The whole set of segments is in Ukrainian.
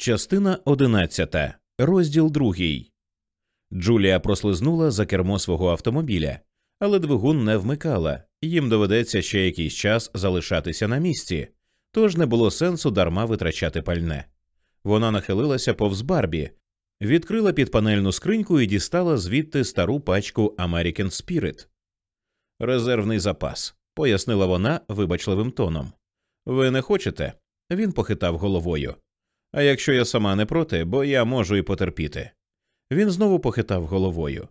Частина одинадцята. Розділ другий. Джулія прослизнула за кермо свого автомобіля, але двигун не вмикала, їм доведеться ще якийсь час залишатися на місці, тож не було сенсу дарма витрачати пальне. Вона нахилилася повз Барбі, відкрила підпанельну скриньку і дістала звідти стару пачку American Spirit. Резервний запас, пояснила вона вибачливим тоном. Ви не хочете? Він похитав головою. А якщо я сама не проти, бо я можу і потерпіти. Він знову похитав головою.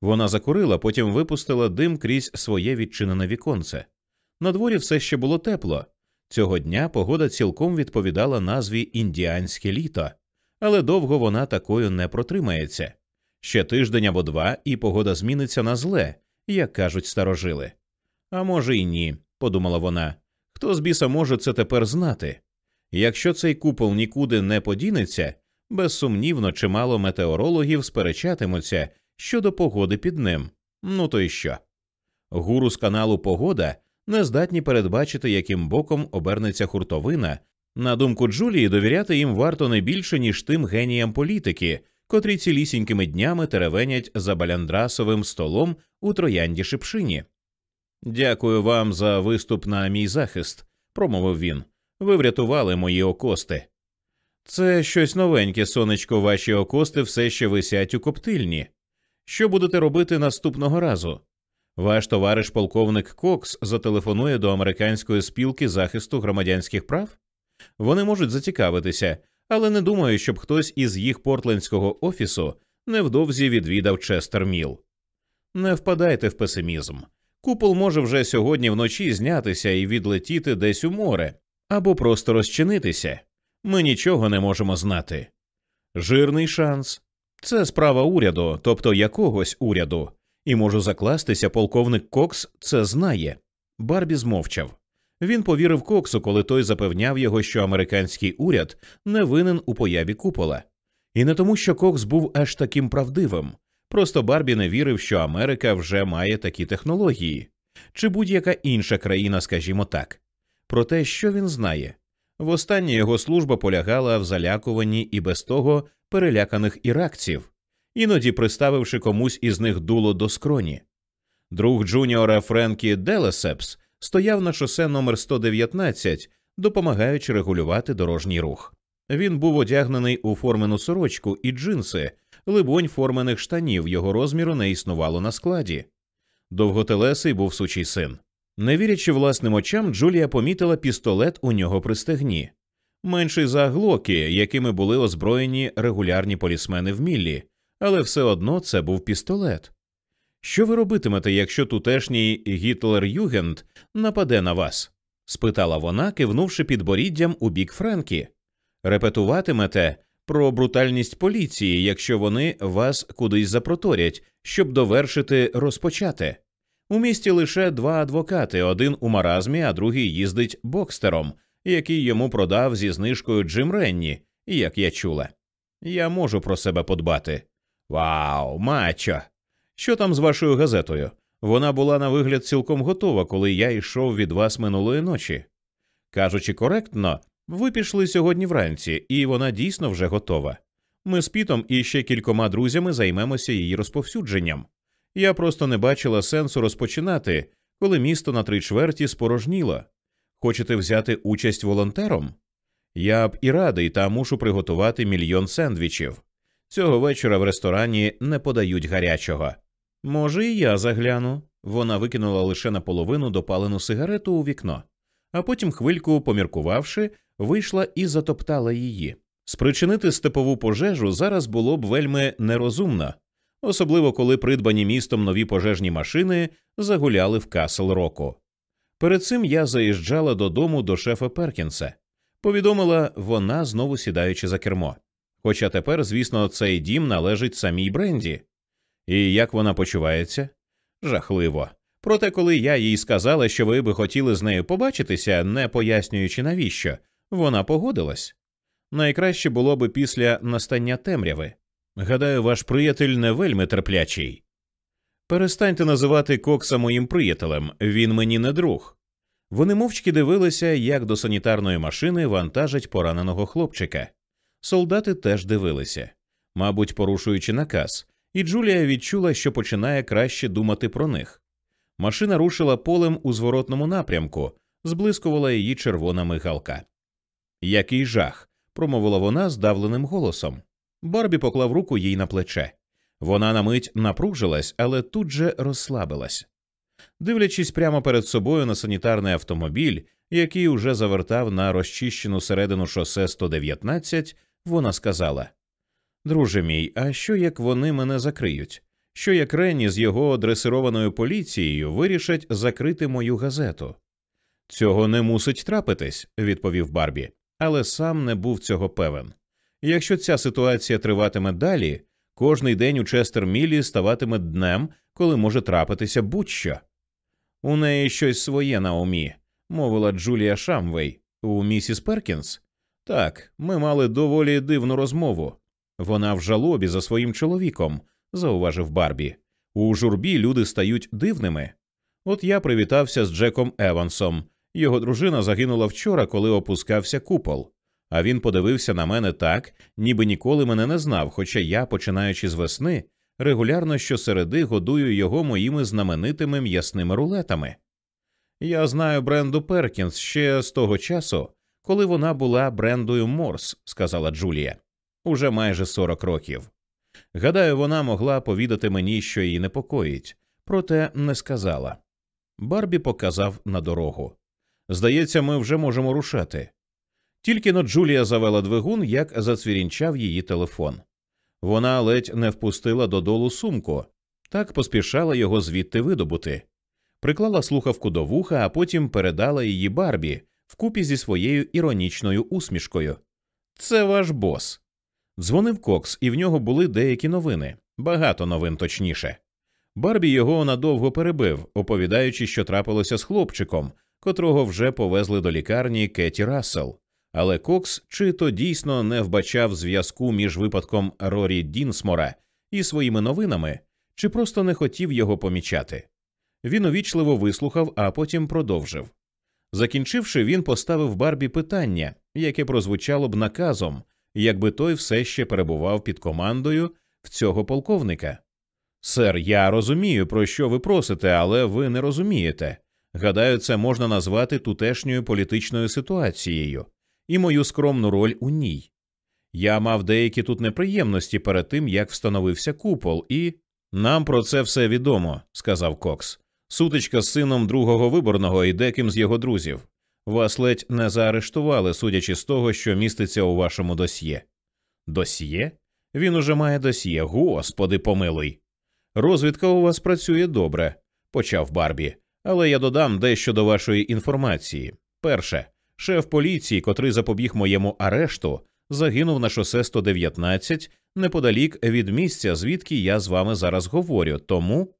Вона закурила, потім випустила дим крізь своє відчинене віконце. На дворі все ще було тепло. Цього дня погода цілком відповідала назві індіанське літо, але довго вона такою не протримається. Ще тиждень або два, і погода зміниться на зле, як кажуть старожили. А може, й ні, подумала вона. Хто з біса може це тепер знати? Якщо цей купол нікуди не подінеться, безсумнівно чимало метеорологів сперечатимуться щодо погоди під ним. Ну то й що? Гуру з каналу Погода не здатні передбачити, яким боком обернеться хуртовина. На думку Джулії, довіряти їм варто не більше, ніж тим геніям політики, котрі цілісінькими днями теревенять за баляндрасовим столом у троянді шипшині. Дякую вам за виступ на мій захист, промовив він. Ви врятували мої окости. Це щось новеньке, сонечко, ваші окости все ще висять у коптильні. Що будете робити наступного разу? Ваш товариш полковник Кокс зателефонує до американської спілки захисту громадянських прав? Вони можуть зацікавитися, але не думаю, щоб хтось із їх портлендського офісу невдовзі відвідав Честер Міл. Не впадайте в песимізм. Купол може вже сьогодні вночі знятися і відлетіти десь у море або просто розчинитися. Ми нічого не можемо знати. Жирний шанс це справа уряду, тобто якогось уряду, і можу закластися, полковник Кокс це знає. Барбі змовчав. Він повірив Коксу, коли той запевняв його, що американський уряд не винен у появі купола. І не тому, що Кокс був аж таким правдивим. Просто Барбі не вірив, що Америка вже має такі технології, чи будь-яка інша країна, скажімо так. Про те, що він знає. Востаннє його служба полягала в залякуванні і без того переляканих іракців, іноді приставивши комусь із них дуло до скроні. Друг Джуніора Френкі Делесепс стояв на шосе номер 119, допомагаючи регулювати дорожній рух. Він був одягнений у формену сорочку і джинси, либонь формених штанів його розміру не існувало на складі. Довготелесий був сучий син. Не вірячи власним очам, Джулія помітила пістолет у нього при стегні, менший за глоки, якими були озброєні регулярні полісмени в Міллі, але все одно це був пістолет. Що ви робитимете, якщо тутешній Гітлер Югенд нападе на вас? спитала вона, кивнувши підборіддям у бік Френкі. Репетуватимете про брутальність поліції, якщо вони вас кудись запроторять, щоб довершити розпочати. У місті лише два адвокати: один у маразмі, а другий їздить бокстером, який йому продав зі знижкою Джим Ренні, як я чула. Я можу про себе подбати. Вау, мачо! Що там з вашою газетою? Вона була на вигляд цілком готова, коли я йшов від вас минулої ночі. Кажучи коректно, ви пішли сьогодні вранці, і вона дійсно вже готова. Ми з Пітом і ще кількома друзями займемося її розповсюдженням. Я просто не бачила сенсу розпочинати, коли місто на три чверті спорожніло. Хочете взяти участь волонтером? Я б і радий, та мушу приготувати мільйон сендвічів. Цього вечора в ресторані не подають гарячого. Може, і я загляну. Вона викинула лише наполовину допалену сигарету у вікно, а потім, хвильку поміркувавши, вийшла і затоптала її. Спричинити степову пожежу зараз було б вельми нерозумно, особливо коли придбані містом нові пожежні машини загуляли в Касл Року. Перед цим я заїжджала додому до шефа Перкінса, повідомила вона, знову сідаючи за кермо. Хоча тепер, звісно, цей дім належить самій Бренді. І як вона почувається? Жахливо. Проте, коли я їй сказала, що ви би хотіли з нею побачитися, не пояснюючи навіщо, вона погодилась. Найкраще було би після настання темряви. Гадаю, ваш приятель не вельми терплячий. Перестаньте називати Кокса моїм приятелем, він мені не друг. Вони мовчки дивилися, як до санітарної машини вантажать пораненого хлопчика. Солдати теж дивилися, мабуть, порушуючи наказ, і Джулія відчула, що починає краще думати про них. Машина рушила полем у зворотному напрямку, зблискувала її червона мигалка. Який жах. промовила вона здавленим голосом. Барбі поклав руку їй на плече. Вона на мить напружилась, але тут же розслабилась. Дивлячись прямо перед собою на санітарний автомобіль, який уже завертав на розчищену середину шосе 119, вона сказала Друже мій, а що як вони мене закриють? Що як Ренні з його дресированою поліцією вирішать закрити мою газету? Цього не мусить трапитись, відповів Барбі, але сам не був цього певен. Якщо ця ситуація триватиме далі, кожний день у Честер Мілі ставатиме днем, коли може трапитися будь-що. У неї щось своє на умі, мовила Джулія Шамвей. У місіс Перкінс? Так, ми мали доволі дивну розмову. Вона в жалобі за своїм чоловіком, зауважив Барбі. У журбі люди стають дивними. От я привітався з Джеком Евансом. Його дружина загинула вчора, коли опускався купол. А він подивився на мене так, ніби ніколи мене не знав, хоча я, починаючи з весни, регулярно щосереди годую його моїми знаменитими м'ясними рулетами. Я знаю Бренду Перкінс ще з того часу, коли вона була Брендою Морс, сказала Джулія, уже майже 40 років. Гадаю, вона могла повідати мені, що її непокоїть, проте не сказала. Барбі показав на дорогу. Здається, ми вже можемо рушати. Тільки но Джулія завела двигун, як зацвірінчав її телефон. Вона ледь не впустила додолу сумку, так поспішала його звідти видобути. Приклала слухавку до вуха, а потім передала її Барбі вкупі зі своєю іронічною усмішкою. Це ваш бос. Дзвонив Кокс, і в нього були деякі новини, багато новин точніше. Барбі його надовго перебив, оповідаючи, що трапилося з хлопчиком, котрого вже повезли до лікарні Кеті Рассел. Але Кокс чи то дійсно не вбачав зв'язку між випадком Рорі Дінсмора і своїми новинами, чи просто не хотів його помічати. Він увічливо вислухав, а потім продовжив. Закінчивши, він поставив Барбі питання, яке прозвучало б наказом, якби той все ще перебував під командою в цього полковника. Сер, я розумію, про що ви просите, але ви не розумієте. Гадаю, це можна назвати тутешньою політичною ситуацією і мою скромну роль у ній. Я мав деякі тут неприємності перед тим, як встановився купол, і нам про це все відомо, сказав Кокс. Сутичка з сином другого виборного і деким з його друзів. Вас ледь не заарештували, судячи з того, що міститься у вашому досьє. Досьє? Він уже має досьє, господи помилуй. Розвідка у вас працює добре, почав Барбі, але я додам дещо до вашої інформації. Перше, шеф поліції, котрий запобіг моєму арешту, загинув на шосе 119 неподалік від місця, звідки я з вами зараз говорю. Тому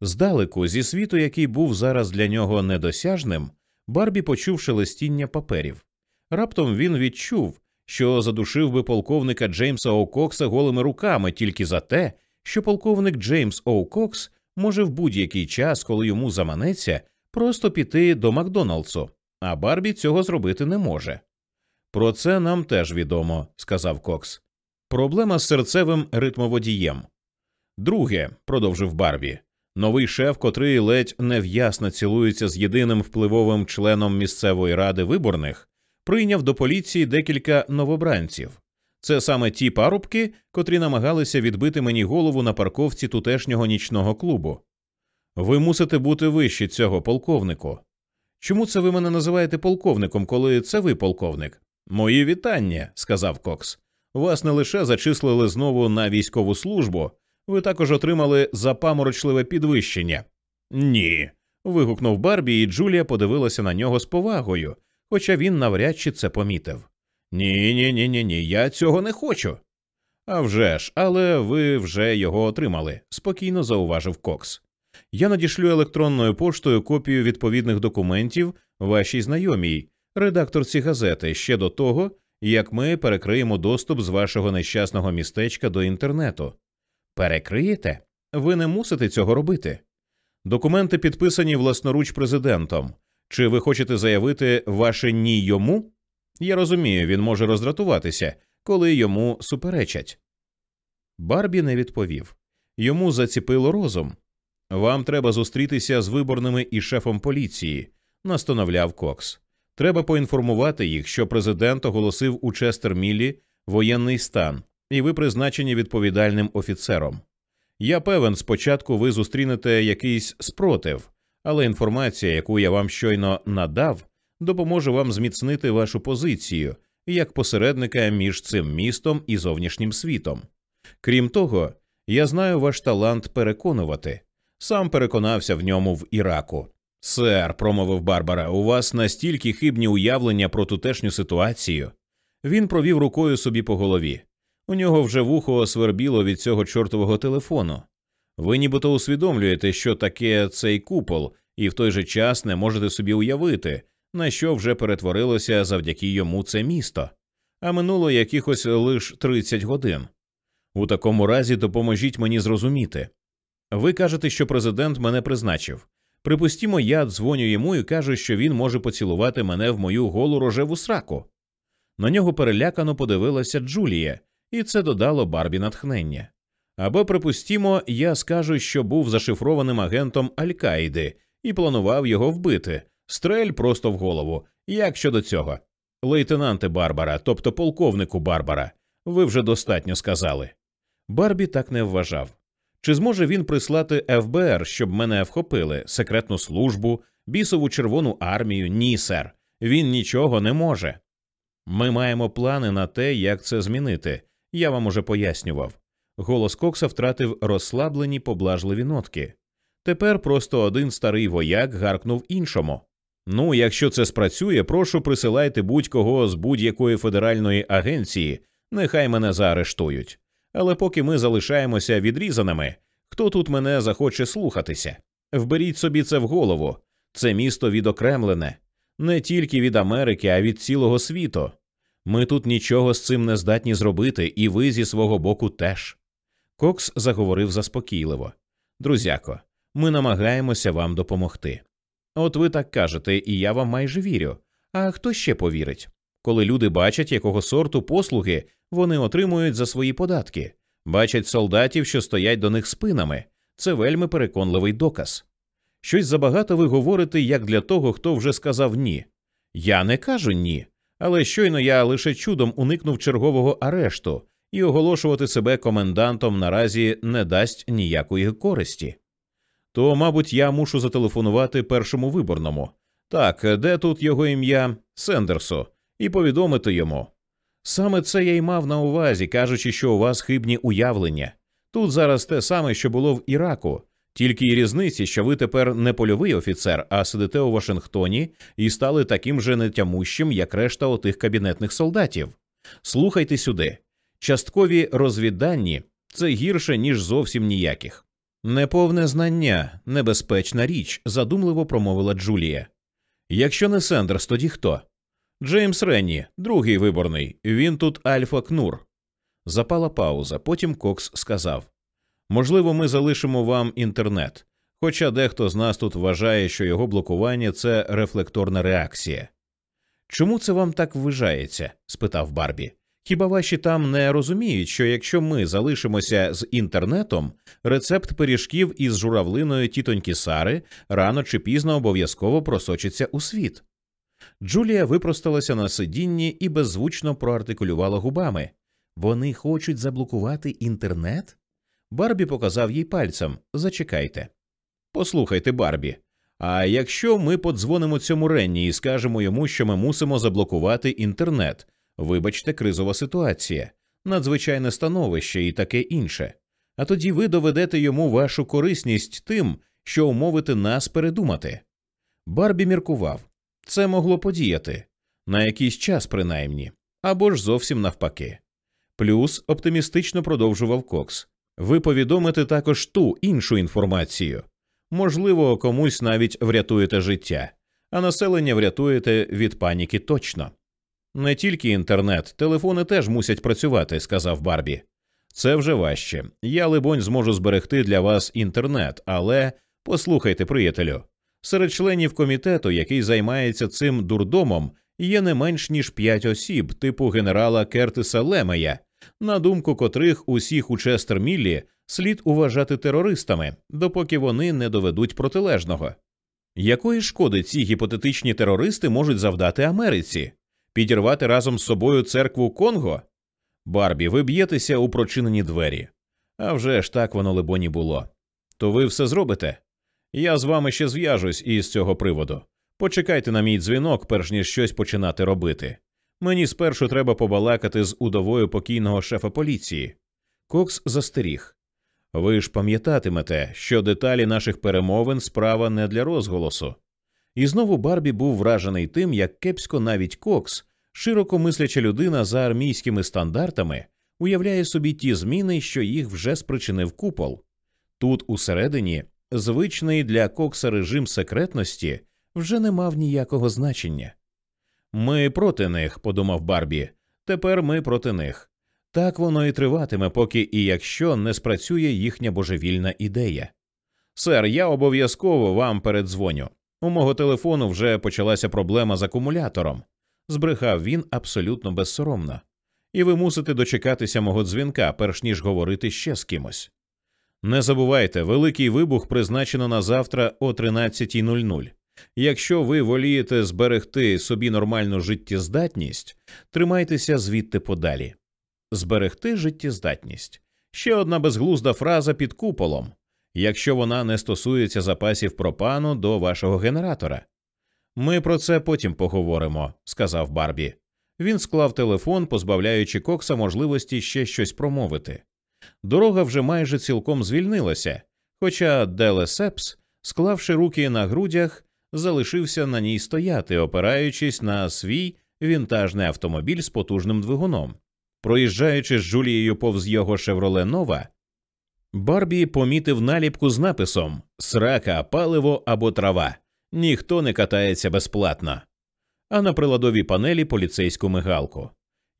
здалеку, зі світу, який був зараз для нього недосяжним, Барбі почув шелестіння паперів. Раптом він відчув, що задушив би полковника Джеймса О'Кокса голими руками тільки за те, що полковник Джеймс О'Кокс може в будь-який час, коли йому заманеться, просто піти до Макдоналдсу, а Барбі цього зробити не може. Про це нам теж відомо, сказав Кокс. Проблема з серцевим ритмоводієм. Друге, продовжив Барбі, новий шеф, котрий ледь нев'ясно цілується з єдиним впливовим членом місцевої ради виборних, прийняв до поліції декілька новобранців. Це саме ті парубки, котрі намагалися відбити мені голову на парковці тутешнього нічного клубу. Ви мусите бути вище цього полковнику. Чому це ви мене називаєте полковником, коли це ви полковник? Мої вітання, сказав Кокс. Вас не лише зачислили знову на військову службу, ви також отримали запаморочливе підвищення. Ні. вигукнув Барбі, і Джулія подивилася на нього з повагою, хоча він навряд чи це помітив. Ні, ні, ні, ні, я цього не хочу. «А вже ж, але ви вже його отримали, спокійно зауважив Кокс. Я надішлю електронною поштою копію відповідних документів вашій знайомій, редакторці газети, ще до того, як ми перекриємо доступ з вашого нещасного містечка до інтернету. Перекриєте? Ви не мусите цього робити. Документи підписані власноруч президентом. Чи ви хочете заявити ваше ні йому? Я розумію, він може роздратуватися, коли йому суперечать. Барбі не відповів йому заціпило розум. Вам треба зустрітися з виборними і шефом поліції, настановляв Кокс. Треба поінформувати їх, що президент оголосив у Честерміллі воєнний стан, і ви призначені відповідальним офіцером. Я певен, спочатку ви зустрінете якийсь спротив, але інформація, яку я вам щойно надав, допоможе вам зміцнити вашу позицію як посередника між цим містом і зовнішнім світом. Крім того, я знаю ваш талант переконувати. Сам переконався в ньому в Іраку. Сер, промовив Барбара, у вас настільки хибні уявлення про тутешню ситуацію. Він провів рукою собі по голові. У нього вже вухо освербіло від цього чортового телефону. Ви нібито усвідомлюєте, що таке цей купол, і в той же час не можете собі уявити, на що вже перетворилося завдяки йому це місто, а минуло якихось лише 30 годин. У такому разі допоможіть мені зрозуміти. Ви кажете, що президент мене призначив. Припустімо, я дзвоню йому і кажу, що він може поцілувати мене в мою голу рожеву сраку. На нього перелякано подивилася Джулія, і це додало Барбі натхнення. Або, припустімо, я скажу, що був зашифрованим агентом Аль-Каїди і планував його вбити. Стрель просто в голову. Як щодо цього? Лейтенанте Барбара, тобто полковнику Барбара, ви вже достатньо сказали. Барбі так не вважав. Чи зможе він прислати ФБР, щоб мене вхопили, секретну службу, бісову червону армію? Ні, сер. Він нічого не може. Ми маємо плани на те, як це змінити. Я вам уже пояснював. Голос Кокса втратив розслаблені поблажливі нотки. Тепер просто один старий вояк гаркнув іншому. Ну, якщо це спрацює, прошу присилайте будь-кого з будь-якої федеральної агенції, нехай мене заарештують. Але поки ми залишаємося відрізаними, хто тут мене захоче слухатися? Вберіть собі це в голову. Це місто відокремлене не тільки від Америки, а від цілого світу. Ми тут нічого з цим не здатні зробити, і ви зі свого боку теж. Кокс заговорив заспокійливо. Друзяко, ми намагаємося вам допомогти. От ви так кажете, і я вам майже вірю. А хто ще повірить? Коли люди бачать, якого сорту послуги вони отримують за свої податки, бачать солдатів, що стоять до них спинами. Це вельми переконливий доказ. Щось забагато ви говорите як для того, хто вже сказав ні. Я не кажу ні, але щойно я лише чудом уникнув чергового арешту, і оголошувати себе комендантом наразі не дасть ніякої користі. То, мабуть, я мушу зателефонувати першому виборному. Так, де тут його ім'я Сендерсу, і повідомити йому. Саме це я й мав на увазі, кажучи, що у вас хибні уявлення. Тут зараз те саме, що було в Іраку, тільки й різниці, що ви тепер не польовий офіцер, а сидите у Вашингтоні і стали таким же нетямущим, як решта отих кабінетних солдатів. Слухайте сюди. Часткові розвіддані це гірше, ніж зовсім ніяких. Неповне знання, небезпечна річ, задумливо промовила Джулія. Якщо не Сендерс, тоді хто? Джеймс Ренні, другий виборний. Він тут Альфа Кнур. Запала пауза. Потім Кокс сказав Можливо, ми залишимо вам інтернет, хоча дехто з нас тут вважає, що його блокування це рефлекторна реакція. Чому це вам так вважається? спитав Барбі. Хіба ваші там не розуміють, що якщо ми залишимося з інтернетом, рецепт пиріжків із журавлиною тітоньки Сари рано чи пізно обов'язково просочиться у світ? Джулія випросталася на сидінні і беззвучно проартикулювала губами. Вони хочуть заблокувати інтернет? Барбі показав їй пальцем Зачекайте. Послухайте, Барбі. А якщо ми подзвонимо цьому Ренні і скажемо йому, що ми мусимо заблокувати інтернет, вибачте, кризова ситуація, надзвичайне становище і таке інше. А тоді ви доведете йому вашу корисність тим, що умовите нас передумати. Барбі міркував це могло подіяти на якийсь час, принаймні, або ж зовсім навпаки. Плюс оптимістично продовжував Кокс. Ви повідомите також ту іншу інформацію. Можливо, комусь навіть врятуєте життя, а населення врятуєте від паніки точно. Не тільки інтернет, телефони теж мусять працювати, сказав Барбі. Це вже важче. Я, либонь, зможу зберегти для вас інтернет, але послухайте, приятелю, серед членів комітету, який займається цим дурдомом, є не менш ніж п'ять осіб, типу генерала Кертиса Лемея, на думку котрих усіх у Честерміллі слід уважати терористами, допоки вони не доведуть протилежного. Якої шкоди ці гіпотетичні терористи можуть завдати Америці? Підірвати разом з собою церкву Конго? Барбі, ви б'єтеся у прочинені двері. А вже ж так воно, либоні, було. То ви все зробите? Я з вами ще зв'яжусь із цього приводу. Почекайте на мій дзвінок, перш ніж щось починати робити. Мені спершу треба побалакати з удовою покійного шефа поліції. Кокс застеріг. Ви ж пам'ятатимете, що деталі наших перемовин справа не для розголосу. І знову Барбі був вражений тим, як кепсько навіть Кокс, широко мисляча людина за армійськими стандартами, уявляє собі ті зміни, що їх вже спричинив купол. Тут усередині звичний для Кокса режим секретності вже не мав ніякого значення. Ми проти них, подумав Барбі. Тепер ми проти них. Так воно і триватиме, поки і якщо не спрацює їхня божевільна ідея. Сер, я обов'язково вам передзвоню. У мого телефону вже почалася проблема з акумулятором, збрехав він абсолютно безсоромно. І ви мусите дочекатися мого дзвінка, перш ніж говорити ще з кимось. Не забувайте, великий вибух призначено на завтра о 13.00. Якщо ви волієте зберегти собі нормальну життєздатність, тримайтеся звідти подалі. Зберегти життєздатність ще одна безглузда фраза під куполом, якщо вона не стосується запасів пропану до вашого генератора. Ми про це потім поговоримо, сказав Барбі. Він склав телефон, позбавляючи Кокса можливості ще щось промовити. Дорога вже майже цілком звільнилася, хоча Делесепс, склавши руки на грудях, залишився на ній стояти, опираючись на свій вінтажний автомобіль з потужним двигуном. Проїжджаючи з Джулією повз його Шевроле Нова, Барбі помітив наліпку з написом Срака, паливо або трава. Ніхто не катається безплатно. А на приладовій панелі поліцейську мигалку.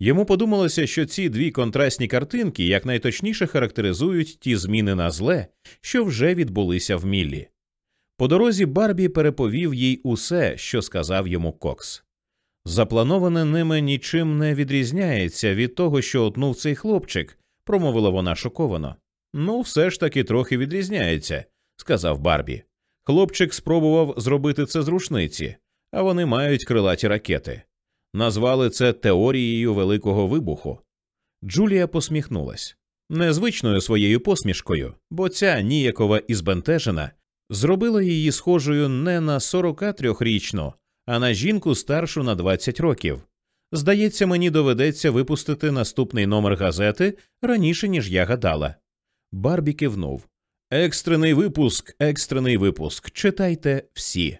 Йому подумалося, що ці дві контрастні картинки якнайточніше характеризують ті зміни на зле, що вже відбулися в Міллі. По дорозі Барбі переповів їй усе, що сказав йому Кокс. Заплановане ними нічим не відрізняється від того, що отнув цей хлопчик, промовила вона шоковано. Ну, все ж таки трохи відрізняється, сказав Барбі. Хлопчик спробував зробити це з рушниці, а вони мають крилаті ракети. Назвали це теорією великого вибуху. Джулія посміхнулась незвичною своєю посмішкою, бо ця ніякова і збентежена зробила її схожою не на 43-річну, а на жінку старшу на 20 років. Здається, мені доведеться випустити наступний номер газети раніше, ніж я гадала. Барбі кивнув. Екстрений випуск, екстрений випуск. Читайте всі.